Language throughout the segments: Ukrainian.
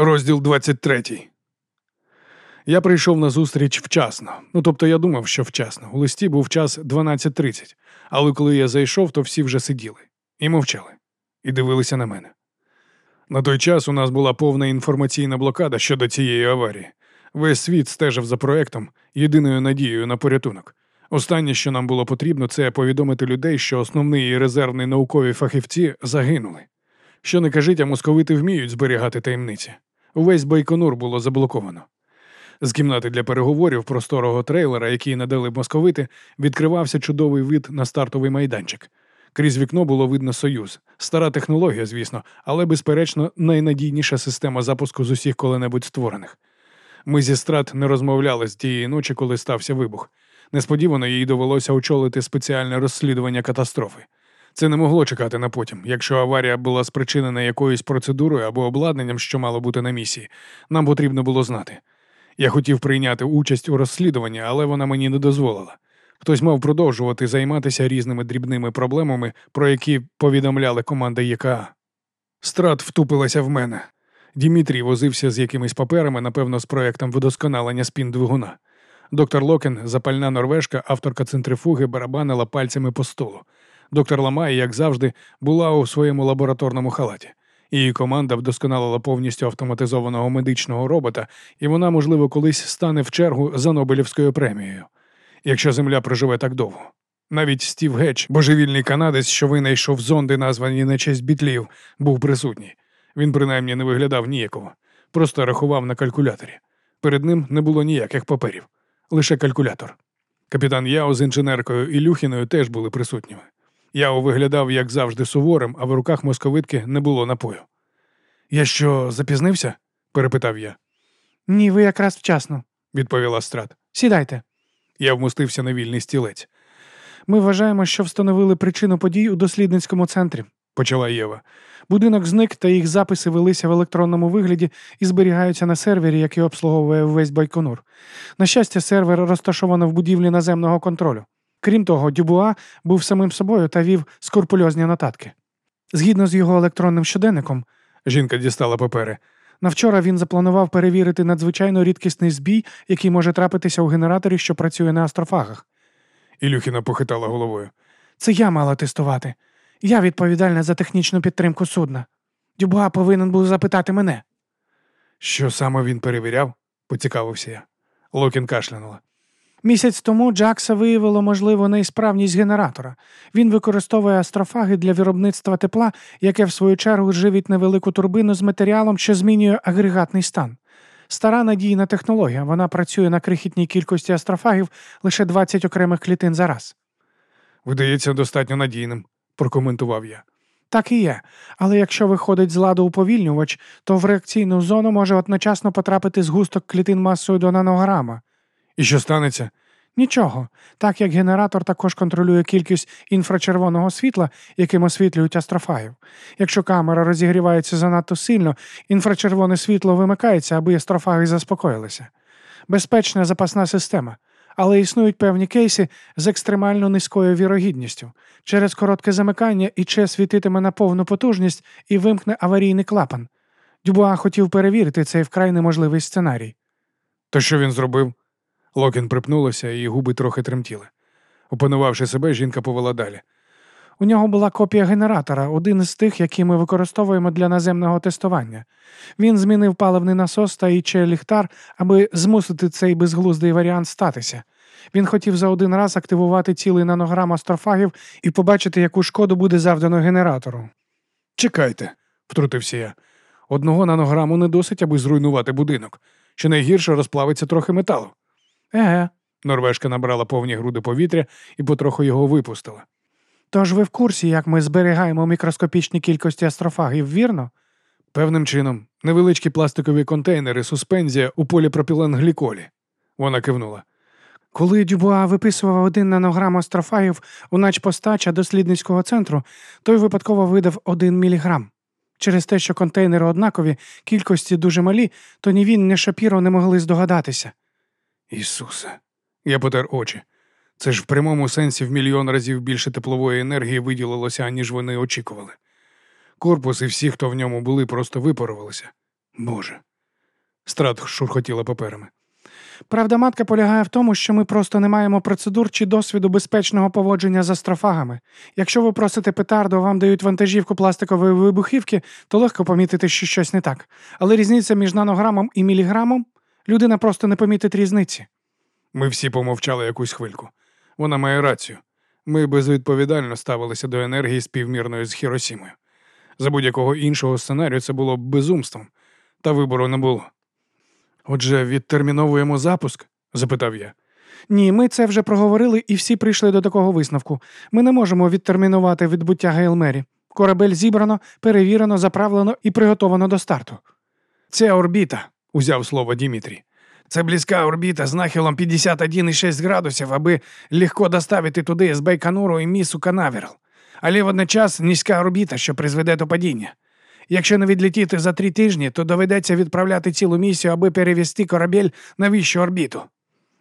Розділ 23. Я прийшов на зустріч вчасно. Ну тобто я думав, що вчасно. У листі був час 12.30, але коли я зайшов, то всі вже сиділи і мовчали, і дивилися на мене. На той час у нас була повна інформаційна блокада щодо цієї аварії. Весь світ стежив за проектом, єдиною надією на порятунок. Останнє, що нам було потрібно, це повідомити людей, що основний і резервний наукові фахівці загинули. Що не кажіть, а московити вміють зберігати таємниці. Увесь Байконур було заблоковано. З кімнати для переговорів просторого трейлера, який надали московити, відкривався чудовий вид на стартовий майданчик. Крізь вікно було видно союз. Стара технологія, звісно, але, безперечно, найнадійніша система запуску з усіх коли-небудь створених. Ми зі страт не розмовляли з тієї ночі, коли стався вибух. Несподівано їй довелося очолити спеціальне розслідування катастрофи. Це не могло чекати на потім. Якщо аварія була спричинена якоюсь процедурою або обладнанням, що мало бути на місії, нам потрібно було знати. Я хотів прийняти участь у розслідуванні, але вона мені не дозволила. Хтось мав продовжувати займатися різними дрібними проблемами, про які повідомляли команда ЄКА. Страт втупилася в мене. Дімітрій возився з якимись паперами, напевно, з проектом вдосконалення спін двигуна. Доктор Локен, запальна норвежка, авторка центрифуги, барабанила пальцями по столу. Доктор Ламай, як завжди, була у своєму лабораторному халаті. Її команда вдосконалила повністю автоматизованого медичного робота, і вона, можливо, колись стане в чергу за Нобелівською премією, якщо Земля проживе так довго. Навіть Стів Гетч, божевільний канадець, що винайшов зонди, названі на честь бітлів, був присутній. Він принаймні не виглядав ніяково, просто рахував на калькуляторі. Перед ним не було ніяких паперів, лише калькулятор. Капітан Яо з інженеркою і Люхіною теж були присутніми. Яо виглядав, як завжди, суворим, а в руках московитки не було напою. Я що, запізнився? перепитав я. Ні, ви якраз вчасно, відповіла страт. Сідайте. Я вмостився на вільний стілець. Ми вважаємо, що встановили причину подій у дослідницькому центрі, почала Єва. Будинок зник, та їх записи велися в електронному вигляді і зберігаються на сервері, який обслуговує весь Байконур. На щастя, сервер розташовано в будівлі наземного контролю. Крім того, Дюбуа був самим собою та вів скорпульозні нотатки. Згідно з його електронним щоденником, жінка дістала папери. На вчора він запланував перевірити надзвичайно рідкісний збій, який може трапитися у генераторі, що працює на астрофагах. Ілюхіна похитала головою. Це я мала тестувати. Я відповідальна за технічну підтримку судна. Дюбуа повинен був запитати мене. Що саме він перевіряв? поцікавився я. Локін кашлянула. Місяць тому Джакса виявило можливо неісправність генератора. Він використовує астрофаги для виробництва тепла, яке в свою чергу живить невелику турбину з матеріалом, що змінює агрегатний стан. Стара надійна технологія. Вона працює на крихітній кількості астрофагів лише 20 окремих клітин за раз. Видається достатньо надійним, прокоментував я. Так і є. Але якщо виходить з ладу уповільнювач, то в реакційну зону може одночасно потрапити згусток клітин масою до нанограма. І що станеться? Нічого. Так як генератор також контролює кількість інфрачервоного світла, яким освітлюють астрофагів. Якщо камера розігрівається занадто сильно, інфрачервоне світло вимикається, аби астрофаги заспокоїлися. Безпечна запасна система. Але існують певні кейси з екстремально низькою вірогідністю. Через коротке замикання ІЧ світитиме на повну потужність і вимкне аварійний клапан. Дюбуа хотів перевірити цей вкрай неможливий сценарій. То що він зробив? Локін припнулася, і губи трохи тремтіли. Опанувавши себе, жінка повела далі. У нього була копія генератора, один із тих, які ми використовуємо для наземного тестування. Він змінив паливний насос та іче ліхтар, аби змусити цей безглуздий варіант статися. Він хотів за один раз активувати цілий нанограм астрофагів і побачити, яку шкоду буде завдано генератору. Чекайте, втрутився я. Одного нанограму не досить, аби зруйнувати будинок. Що найгірше розплавиться трохи металу. Еге. Норвежка набрала повні груди повітря і потроху його випустила. Тож ви в курсі, як ми зберігаємо мікроскопічні кількості астрофагів, вірно? Певним чином, невеличкі пластикові контейнери, суспензія у поліпропіленгліколі. Вона кивнула. Коли Дюбуа виписував один нанограм астрофагів у начпостача дослідницького центру, той випадково видав один міліграм. Через те, що контейнери однакові, кількості дуже малі, то ні він, ні Шапіро не могли здогадатися. Ісусе, я потер очі. Це ж в прямому сенсі в мільйон разів більше теплової енергії виділилося, аніж вони очікували. Корпус і всі, хто в ньому були, просто випарувалися. Боже, Страт шурхотіла паперами. Правда, матка полягає в тому, що ми просто не маємо процедур чи досвіду безпечного поводження з астрофагами. Якщо ви просите петарду, вам дають вантажівку пластикової вибухівки, то легко помітити, що щось не так. Але різниця між нанограмом і міліграмом людина просто не помітить різниці. Ми всі помовчали якусь хвильку. Вона має рацію. Ми безвідповідально ставилися до енергії співмірної з Хіросімою. За будь-якого іншого сценарію це було б безумством, та вибору не було. Отже, відтерміновуємо запуск? запитав я. Ні, ми це вже проговорили і всі прийшли до такого висновку. Ми не можемо відтермінувати відбуття Гейлмері. Корабель зібрано, перевірено, заправлено і приготовано до старту. Це орбіта, узяв слово Дімітрій. Це близька орбіта з нахилом 51,6 градусів, аби легко доставити туди з Байконуру і місу Канаверал. Але водночас низька орбіта, що призведе до падіння. Якщо не відлетіти за три тижні, то доведеться відправляти цілу місію, аби перевести корабель на вищу орбіту.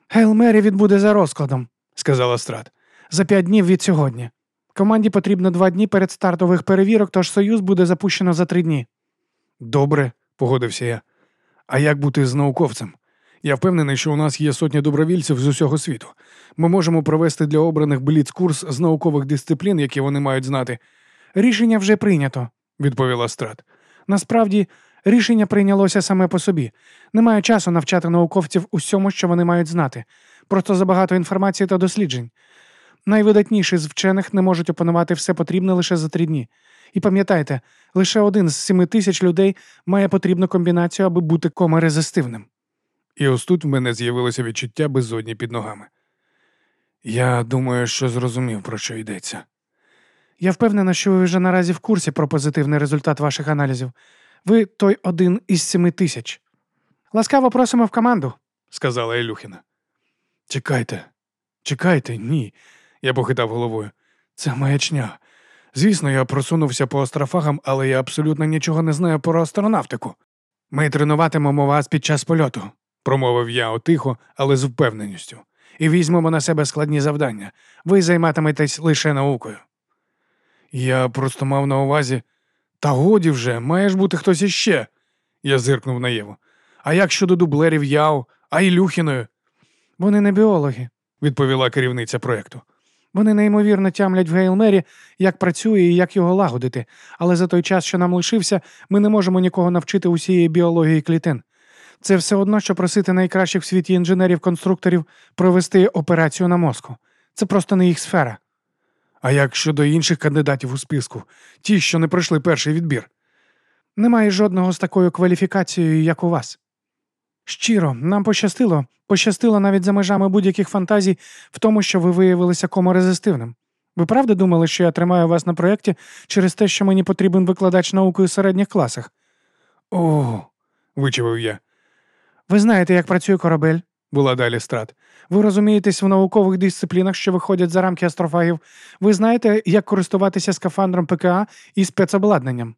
Гейлмері відбуде за розкладом, сказала Страт. За п'ять днів від сьогодні. Команді потрібно два дні перед стартових перевірок, тож Союз буде запущено за три дні. Добре, погодився я. А як бути з науковцем? Я впевнений, що у нас є сотні добровільців з усього світу. Ми можемо провести для обраних бліц-курс з наукових дисциплін, які вони мають знати. Рішення вже прийнято, відповіла Страт. Насправді, рішення прийнялося саме по собі. Немає часу навчати науковців усьому, що вони мають знати. Просто забагато інформації та досліджень. Найвидатніші з вчених не можуть опанувати все потрібне лише за три дні. І пам'ятайте, лише один з семи тисяч людей має потрібну комбінацію, аби бути комерезистивним. І ось тут в мене з'явилося відчуття безодні під ногами. Я думаю, що зрозумів, про що йдеться. Я впевнена, що ви вже наразі в курсі про позитивний результат ваших аналізів. Ви той один із семи тисяч. Ласкаво просимо в команду, сказала Ілюхіна. Чекайте, чекайте, ні. Я похитав головою. Це маячня. Звісно, я просунувся по астрофагам, але я абсолютно нічого не знаю про астронавтику. Ми тренуватимемо вас під час польоту, промовив я отихо, але з впевненістю, і візьмемо на себе складні завдання. Ви займатиметесь лише наукою. Я просто мав на увазі. Та годі вже, має ж бути хтось іще. Я зиркнув на Єву. А як щодо дублерів Яу, а Ілюхіною? Вони не біологи, відповіла керівниця проєкту. Вони неймовірно тямлять в Гейлмері, як працює і як його лагодити, але за той час, що нам лишився, ми не можемо нікого навчити усієї біології клітин. Це все одно, що просити найкращих в світі інженерів-конструкторів провести операцію на мозку. Це просто не їх сфера. А як щодо інших кандидатів у списку, ті, що не пройшли перший відбір? Немає жодного з такою кваліфікацією, як у вас. Щиро, нам пощастило, пощастило навіть за межами будь-яких фантазій в тому, що ви виявилися коморезистивним. Ви правда думали, що я тримаю вас на проєкті через те, що мені потрібен викладач науки у середніх класах? О, вичавив я. Ви знаєте, як працює корабель? була далі страт. Ви розумієтесь в наукових дисциплінах, що виходять за рамки астрофагів. Ви знаєте, як користуватися скафандром ПКА і спецобладнанням.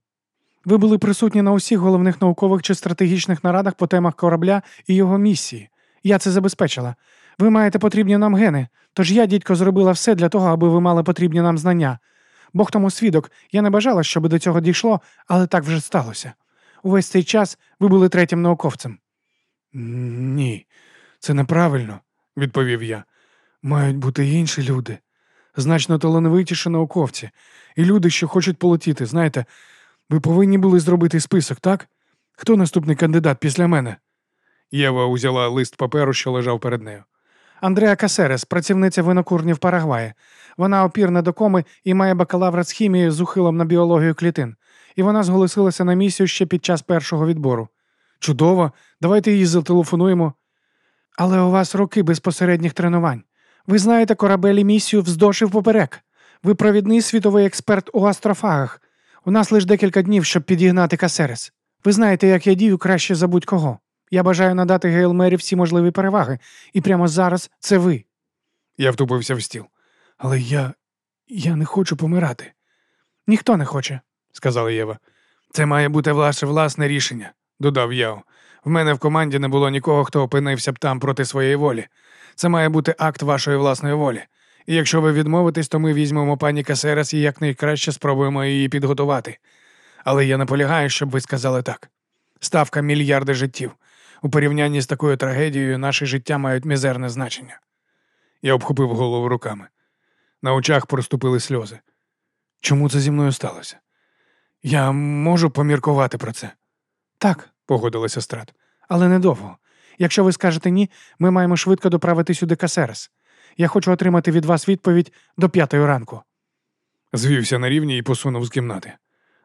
Ви були присутні на усіх головних наукових чи стратегічних нарадах по темах корабля і його місії. Я це забезпечила. Ви маєте потрібні нам гени, тож я, дідько, зробила все для того, аби ви мали потрібні нам знання. Бог тому свідок, я не бажала, щоб до цього дійшло, але так вже сталося. Увесь цей час ви були третім науковцем. Ні, це неправильно, відповів я. Мають бути інші люди, значно талановитіші науковці, і люди, що хочуть полетіти. Знаєте, ви повинні були зробити список, так? Хто наступний кандидат після мене? Єва узяла лист паперу, що лежав перед нею. Андреа Касерес, працівниця винокурні в Парагваї. Вона опірна до коми і має бакалавра з хімії з ухилом на біологію клітин. І вона зголосилася на місію ще під час першого відбору. Чудово, давайте її зателефонуємо. Але у вас роки безпосередніх тренувань. Ви знаєте корабель і місію вздовж і впоперек. Ви провідний світовий експерт у астрофагах. У нас лише декілька днів, щоб підігнати Касерес. Ви знаєте, як я дію краще за будь-кого. Я бажаю надати Гейлмері всі можливі переваги, і прямо зараз це ви. Я втупився в стіл. Але я. я не хочу помирати. Ніхто не хоче, сказала Єва. Це має бути ваше власне рішення, додав Яо. В мене в команді не було нікого, хто опинився б там проти своєї волі. Це має бути акт вашої власної волі. І якщо ви відмовитесь, то ми візьмемо пані Касерас і якнайкраще спробуємо її підготувати. Але я наполягаю, щоб ви сказали так. Ставка мільярди життів. У порівнянні з такою трагедією наші життя мають мізерне значення. Я обхопив голову руками. На очах проступили сльози. Чому це зі мною сталося? Я можу поміркувати про це. Так, погодилася страт, але недовго. Якщо ви скажете ні, ми маємо швидко доправити сюди Касерес. Я хочу отримати від вас відповідь до п'ятої ранку. Звівся на рівні і посунув з кімнати.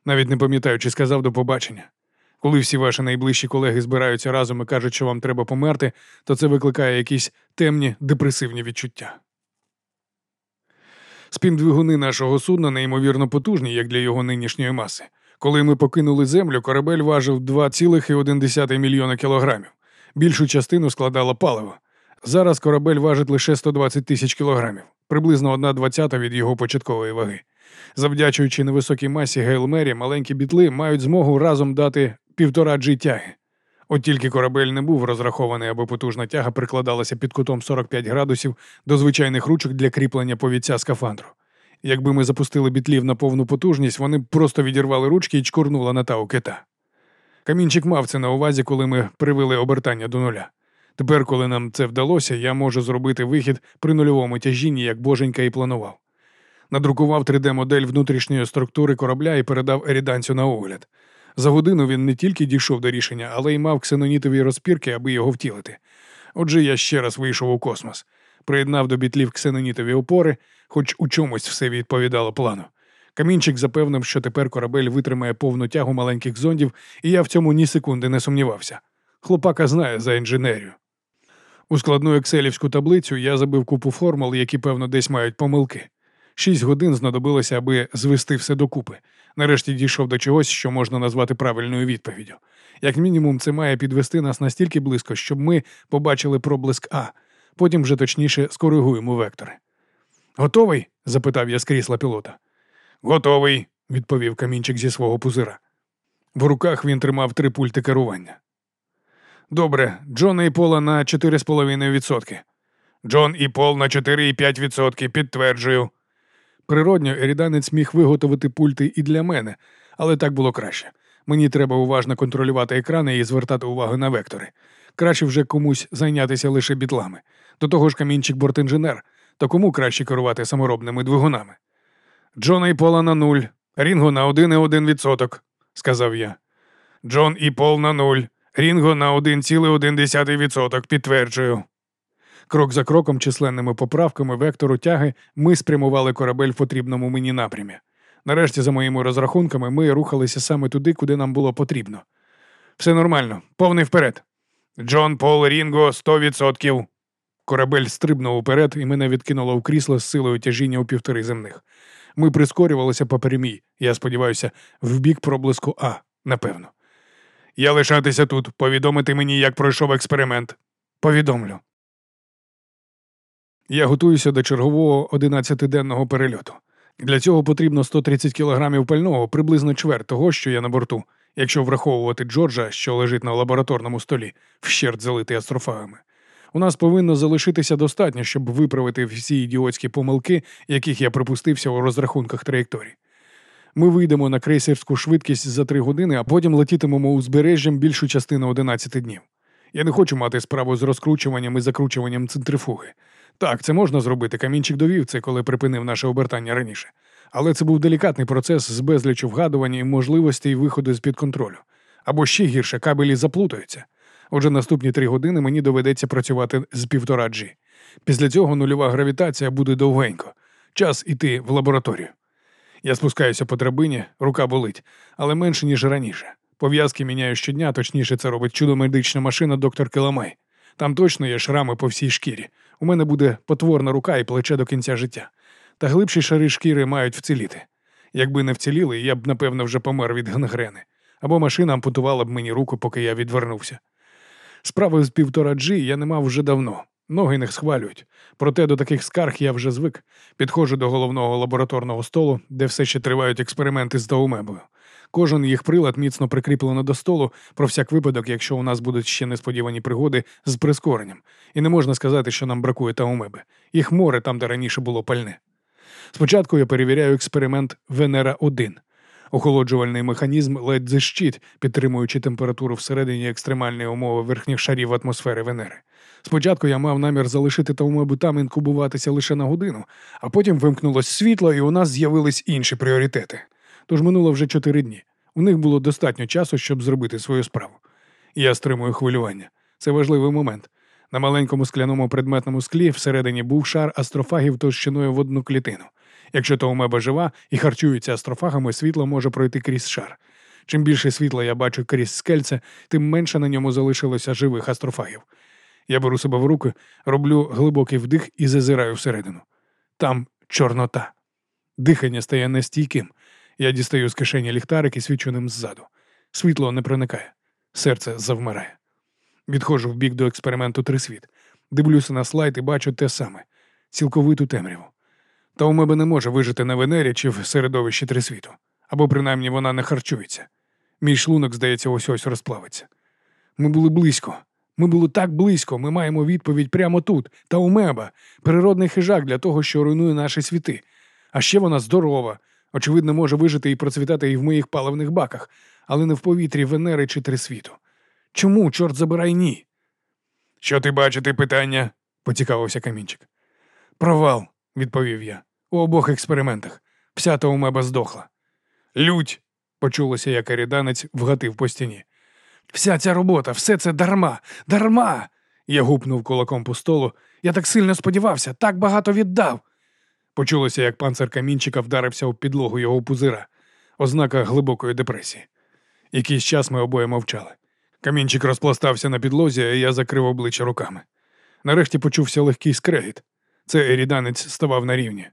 Навіть не пам'ятаю, чи сказав до побачення. Коли всі ваші найближчі колеги збираються разом і кажуть, що вам треба померти, то це викликає якісь темні депресивні відчуття. Спін-двигуни нашого судна неймовірно потужні, як для його нинішньої маси. Коли ми покинули землю, корабель важив 2,1 мільйона кілограмів. Більшу частину складало паливо. Зараз корабель важить лише 120 тисяч кілограмів, приблизно одна двадцята від його початкової ваги. Завдячуючи невисокій масі Гейлмері, маленькі бітли мають змогу разом дати півтора джі тяги. От тільки корабель не був розрахований, аби потужна тяга прикладалася під кутом 45 градусів до звичайних ручок для кріплення повіця скафандру. Якби ми запустили бітлів на повну потужність, вони б просто відірвали ручки і чкурнули на тау кита. Камінчик мав це на увазі, коли ми привели обертання до нуля. Тепер, коли нам це вдалося, я можу зробити вихід при нульовому тяжінні, як боженька і планував. Надрукував 3D-модель внутрішньої структури корабля і передав еріданцю на огляд. За годину він не тільки дійшов до рішення, але й мав ксенонітові розпірки, аби його втілити. Отже, я ще раз вийшов у космос, приєднав до бітлів ксенонітові опори, хоч у чомусь все відповідало плану. Камінчик запевнив, що тепер корабель витримає повну тягу маленьких зондів, і я в цьому ні секунди не сумнівався. Хлопака знає за інженерію. У складну екселівську таблицю я забив купу формул, які, певно, десь мають помилки. Шість годин знадобилося, аби звести все докупи. Нарешті дійшов до чогось, що можна назвати правильною відповіддю. Як мінімум, це має підвести нас настільки близько, щоб ми побачили проблиск А, потім вже точніше скоригуємо вектори. Готовий? запитав я з крісла пілота. Готовий, відповів камінчик зі свого пузира. В руках він тримав три пульти керування. Добре, Джона і Пола на 4,5%. Джон і Пол на 4,5%, підтверджую. Природньо, еріданець міг виготовити пульти і для мене, але так було краще. Мені треба уважно контролювати екрани і звертати увагу на вектори. Краще вже комусь зайнятися лише бітлами. До того ж, камінчик бортінженер, то кому краще керувати саморобними двигунами? Джона і Пола на нуль, Рінго на 1,1%, сказав я. Джон і Пол на нуль, Рінго на 1,1%, підтверджую. Крок за кроком, численними поправками вектору тяги, ми спрямували корабель в потрібному мені напрямі. Нарешті, за моїми розрахунками, ми рухалися саме туди, куди нам було потрібно. Все нормально, повний вперед. Джон Пол Рінго 100%. Корабель стрибнув уперед і мене відкинуло в крісло з силою тяжіння у півтори земних. Ми прискорювалися по прямій, я сподіваюся, в бік проблиску А, напевно. Я лишатися тут, повідомити мені, як пройшов експеримент. Повідомлю. Я готуюся до чергового 11-денного перельоту. Для цього потрібно 130 кілограмів пального, приблизно чверть того, що я на борту, якщо враховувати Джорджа, що лежить на лабораторному столі, вщерть залитий астрофагами. У нас повинно залишитися достатньо, щоб виправити всі ідіотські помилки, яких я припустився у розрахунках траєкторії. Ми вийдемо на крейсерську швидкість за три години, а потім летітимемо узбережжям більшу частину 11 днів. Я не хочу мати справу з розкручуванням і закручуванням центрифуги. Так, це можна зробити. Камінчик довів це, коли припинив наше обертання раніше. Але це був делікатний процес з безлічу вгадування і можливостей виходу з-під контролю. Або ще гірше, кабелі заплутаються. Отже, наступні три години мені доведеться працювати з півтора G. Після цього нульова гравітація буде довгенько. Час іти в лабораторію. Я спускаюся по драбині, рука болить, але менше, ніж раніше. Пов'язки міняю щодня, точніше, це робить чудо-медична машина доктор Киламай. Там точно є шрами по всій шкірі. У мене буде потворна рука і плече до кінця життя. Та глибші шари шкіри мають вціліти. Якби не вціліли, я б, напевно, вже помер від гангрени. Або машина ампутувала б мені руку, поки я відвернувся. Справи з півтора джі я не мав вже давно. Ноги не схвалюють. Проте до таких скарг я вже звик. Підходжу до головного лабораторного столу, де все ще тривають експерименти з таумебою. Кожен їх прилад міцно прикріплено до столу про всяк випадок, якщо у нас будуть ще несподівані пригоди з прискоренням. І не можна сказати, що нам бракує таумеби. Їх море там, де раніше було пальне. Спочатку я перевіряю експеримент Венера 1 Охолоджувальний механізм ледь зищить, підтримуючи температуру всередині екстремальної умови верхніх шарів атмосфери Венери. Спочатку я мав намір залишити Таумебу там інкубуватися лише на годину, а потім вимкнулось світло, і у нас з'явились інші пріоритети. Тож минуло вже чотири дні. У них було достатньо часу, щоб зробити свою справу. Я стримую хвилювання. Це важливий момент. На маленькому скляному предметному склі всередині був шар астрофагів товщиною в одну клітину. Якщо Таумеба жива і харчується астрофагами, світло може пройти крізь шар. Чим більше світла я бачу крізь скельце, тим менше на ньому залишилося живих астрофагів. Я беру себе в руки, роблю глибокий вдих і зазираю всередину. Там чорнота. Дихання стає нестійким. Я дістаю з кишені ліхтарик і свічу ним ззаду. Світло не проникає, серце завмирає. Відходжу в бік до експерименту Трисвіт. Дивлюся на слайд і бачу те саме цілковиту темряву. Та у мене не може вижити на Венері чи в середовищі Трисвіту. Або принаймні вона не харчується. Мій шлунок, здається, ось ось розплавиться. Ми були близько. Ми були так близько, ми маємо відповідь прямо тут, та у меба, природний хижак для того, що руйнує наші світи. А ще вона здорова, очевидно, може вижити і процвітати і в моїх паливних баках, але не в повітрі Венери чи Трисвіту. Чому, чорт забирай, ні? Що ти бачити, питання? поцікавився камінчик. Провал, відповів я. У обох експериментах. Псята у меба здохла. Лють, почулося, як аріданець вгатив по стіні. Вся ця робота, все це дарма, дарма. Я гупнув кулаком по столу. Я так сильно сподівався, так багато віддав. Почулося, як панцир камінчика вдарився у підлогу його пузира, ознака глибокої депресії. Якийсь час ми обоє мовчали. Камінчик розпластався на підлозі, а я закрив обличчя руками. Нарешті почувся легкий скрегіт. Це еріданець ставав на рівні.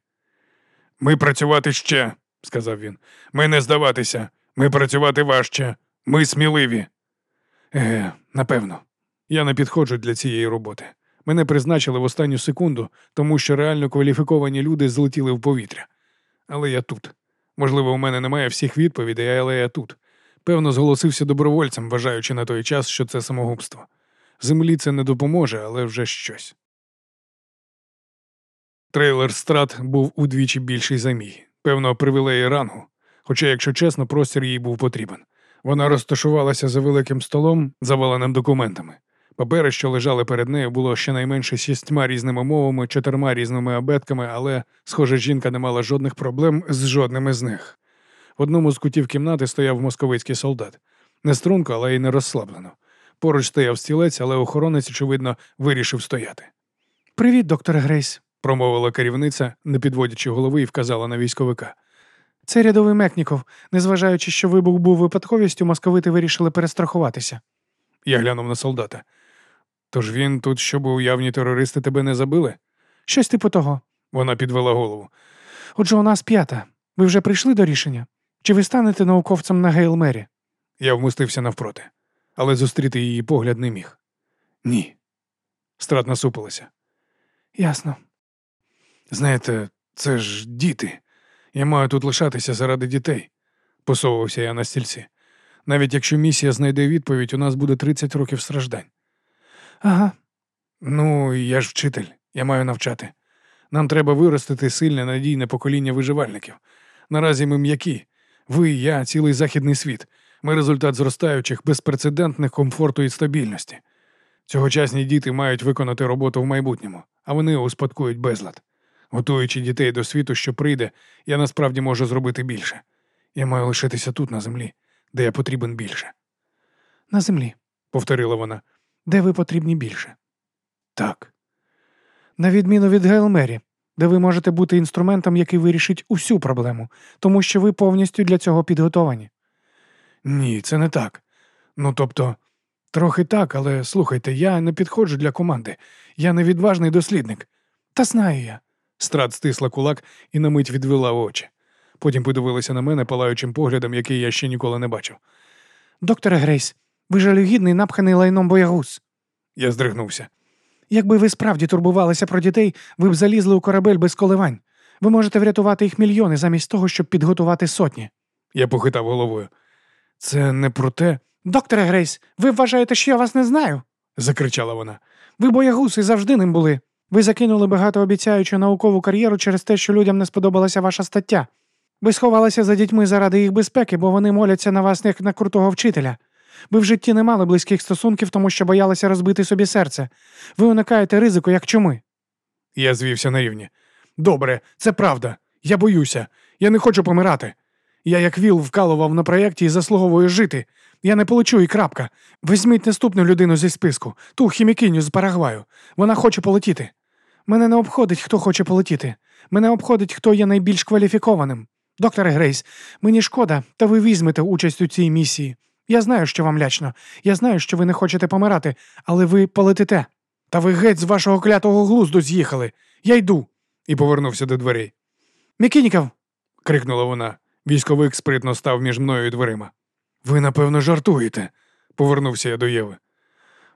Ми працювати ще, сказав він. Ми не здаватися, ми працювати важче, ми сміливі. Е, напевно, я не підходжу для цієї роботи. Мене призначили в останню секунду, тому що реально кваліфіковані люди злетіли в повітря. Але я тут. Можливо, у мене немає всіх відповідей, але я тут. Певно, зголосився добровольцем, вважаючи на той час, що це самогубство. Землі це не допоможе, але вже щось. Трейлер страт був удвічі більший за мій, певно, привілеї рангу, хоча, якщо чесно, простір їй був потрібен. Вона розташувалася за великим столом, заваленим документами. Папери, що лежали перед нею, було щонайменше шістьма різними мовами, чотирма різними абетками, але, схоже, жінка не мала жодних проблем з жодним з них. В одному з кутів кімнати стояв московицький солдат. Не струнко, але й не розслаблено. Поруч стояв стілець, але охоронець, очевидно, вирішив стояти. Привіт, доктор Грейс, промовила керівниця, не підводячи голови, і вказала на військовика. Це рядовий Мекніков. Незважаючи, що вибух був випадковістю, московити вирішили перестрахуватися. Я глянув на солдата. Тож він тут, щоб уявні терористи тебе не забили? Щось типу того. Вона підвела голову. Отже, у нас п'ята. Ви вже прийшли до рішення? Чи ви станете науковцем на Гейлмері? Я вмостився навпроти, але зустріти її погляд не міг. Ні. Страт насупилася. Ясно. Знаєте, це ж діти. Я маю тут лишатися заради дітей, посовувався я на стільці. Навіть якщо місія знайде відповідь, у нас буде 30 років страждань. Ага. Ну, я ж вчитель, я маю навчати. Нам треба виростити сильне надійне покоління виживальників. Наразі ми м'які. Ви, я, цілий західний світ. Ми результат зростаючих, безпрецедентних комфорту і стабільності. Цьогочасні діти мають виконати роботу в майбутньому, а вони успадкують безлад. Готуючи дітей до світу, що прийде, я насправді можу зробити більше. Я маю лишитися тут, на землі, де я потрібен більше. На землі, повторила вона. Де ви потрібні більше? Так. На відміну від Гейлмері, де ви можете бути інструментом, який вирішить усю проблему, тому що ви повністю для цього підготовані. Ні, це не так. Ну тобто, трохи так, але слухайте, я не підходжу для команди. Я не відважний дослідник. Та знаю я. Страт стисла кулак і на мить відвела очі. Потім подивилася на мене палаючим поглядом, який я ще ніколи не бачив. Докторе Грейс, ви жалюгідний, напханий лайном боягуз. Я здригнувся. Якби ви справді турбувалися про дітей, ви б залізли у корабель без коливань. Ви можете врятувати їх мільйони замість того, щоб підготувати сотні. Я похитав головою. Це не про те. Докторе Грейс, ви вважаєте, що я вас не знаю? закричала вона. Ви боягуз і завжди ним були. Ви закинули багатообіцяючу наукову кар'єру через те, що людям не сподобалася ваша стаття. Ви сховалися за дітьми заради їх безпеки, бо вони моляться на вас як на крутого вчителя. Ви в житті не мали близьких стосунків, тому що боялися розбити собі серце. Ви уникаєте ризику, як чуми. Я звівся на рівні. Добре, це правда. Я боюся. Я не хочу помирати. Я, як віл, вкалував на проєкті і заслуговую жити. Я не получу і крапка. Візьміть наступну людину зі списку, ту хімікиню з Парагваю. Вона хоче полетіти. Мене не обходить, хто хоче полетіти. Мене обходить, хто є найбільш кваліфікованим. Докторе Грейс, мені шкода, та ви візьмете участь у цій місії. Я знаю, що вам лячно. Я знаю, що ви не хочете помирати, але ви полетите. Та ви геть з вашого клятого глузду з'їхали. Я йду. І повернувся до дверей. Мікініков. крикнула вона. Військовик спритно став між мною і дверима. Ви, напевно, жартуєте, повернувся я до Єви.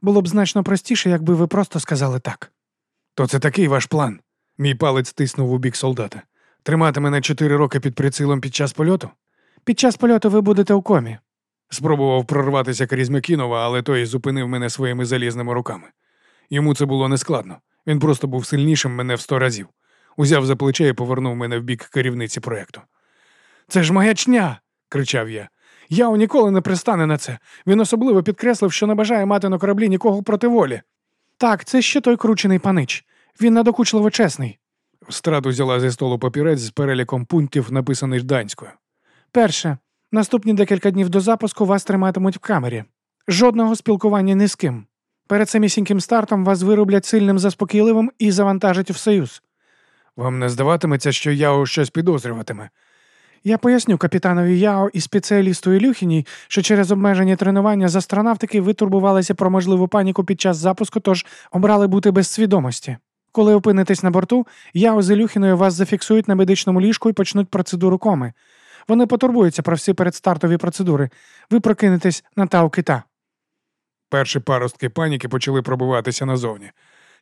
Було б значно простіше, якби ви просто сказали так. То це такий ваш план. Мій палець тиснув у бік солдата. Тримати мене чотири роки під прицілом під час польоту? Під час польоту ви будете у комі. Спробував прорватися крізь Микінова, але той зупинив мене своїми залізними руками. Йому це було нескладно. Він просто був сильнішим мене в сто разів. Узяв за плече і повернув мене в бік керівниці проєкту. Це ж маячня. кричав я. Я ніколи не пристане на це. Він особливо підкреслив, що не бажає мати на кораблі нікого проти волі. Так, це ще той кручений панич. Він надокучливо чесний. Страт узяла зі столу папірець з переліком пунктів, написаний данською. Перше, наступні декілька днів до запуску вас триматимуть в камері. Жодного спілкування ні з ким. Перед самісіньким стартом вас вироблять сильним заспокійливим і завантажать в союз. Вам не здаватиметься, що Яо щось підозрюватиме. Я поясню капітанові Яо і спеціалісту Ілюхіній, що через обмежені тренування з астронавтики ви турбувалися про можливу паніку під час запуску, тож обрали бути без свідомості. Коли опинитесь на борту, Яо з Ілюхіною вас зафіксують на медичному ліжку і почнуть процедуру коми. Вони потурбуються про всі передстартові процедури. Ви прокинетесь на тау кита. Перші паростки паніки почали пробиватися назовні.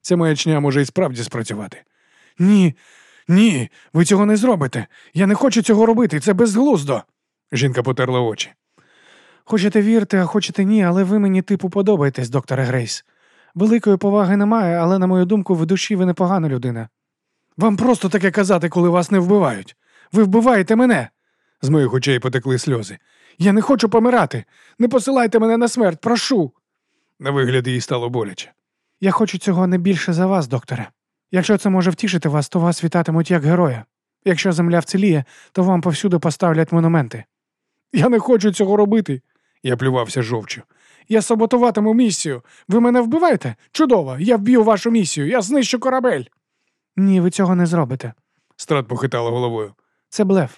Ця маячня може і справді спрацювати. Ні, ні, ви цього не зробите. Я не хочу цього робити, це безглуздо. Жінка потерла очі. Хочете вірте, а хочете ні, але ви мені типу подобаєтесь, докторе Грейс. Великої поваги немає, але, на мою думку, в душі ви непогана людина. Вам просто таке казати, коли вас не вбивають. Ви вбиваєте мене. З моїх очей потекли сльози. Я не хочу помирати. Не посилайте мене на смерть, прошу. На вигляд їй стало боляче. Я хочу цього не більше за вас, докторе. Якщо це може втішити вас, то вас вітатимуть як героя. Якщо земля вціліє, то вам повсюди поставлять монументи. Я не хочу цього робити. Я плювався жовчю. Я саботуватиму місію. Ви мене вбиваєте? Чудово! Я вб'ю вашу місію, я знищу корабель. Ні, ви цього не зробите. Страт похитала головою. Це блеф.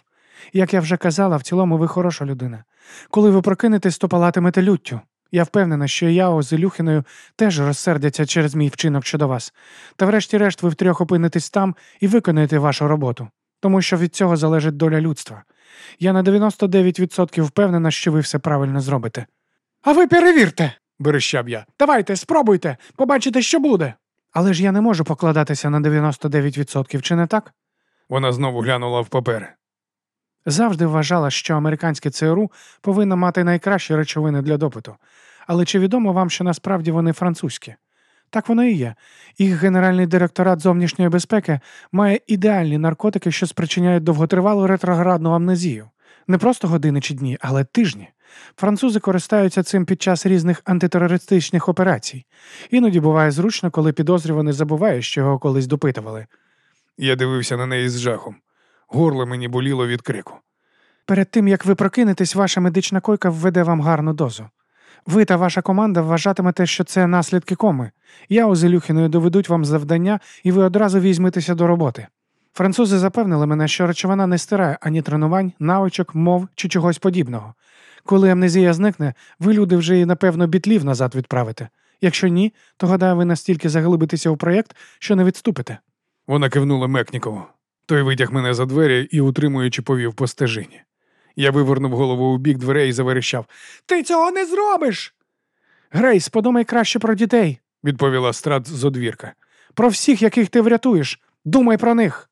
Як я вже казала, в цілому ви хороша людина. Коли ви прокинетесь, то палатимете люттю. Я впевнена, що я з Ілюхіною теж розсердяться через мій вчинок щодо вас. Та врешті-решт ви втрьох опинитесь там і виконаєте вашу роботу, тому що від цього залежить доля людства. Я на 99% впевнена, що ви все правильно зробите. А ви перевірте, берещав я. Давайте, спробуйте, побачите, що буде. Але ж я не можу покладатися на 99%, чи не так? Вона знову глянула в папери. Завжди вважала, що американське ЦРУ повинно мати найкращі речовини для допиту. Але чи відомо вам, що насправді вони французькі? Так воно і є. Їх Генеральний директорат зовнішньої безпеки має ідеальні наркотики, що спричиняють довготривалу ретроградну амнезію. Не просто години чи дні, але тижні. Французи користаються цим під час різних антитерористичних операцій. Іноді буває зручно, коли підозрюваний забуває, що його колись допитували. Я дивився на неї з жахом. Горло мені боліло від крику. Перед тим як ви прокинетесь, ваша медична койка введе вам гарну дозу. Ви та ваша команда вважатимете, що це наслідки коми. Я з Ілюхіною доведуть вам завдання, і ви одразу візьметеся до роботи. Французи запевнили мене, що речовина не стирає ані тренувань, навичок, мов чи чогось подібного. Коли амнезія зникне, ви люди вже її, напевно, бітлів назад відправите. Якщо ні, то гадаю, ви настільки заглибитеся у проєкт, що не відступите. Вона кивнула Мекнікову. Той витяг мене за двері і, утримуючи, повів по стежині. Я вивернув голову у бік дверей і заверещав Ти цього не зробиш. Грейс, подумай краще про дітей, відповіла страт з одвірка. Про всіх, яких ти врятуєш. Думай про них.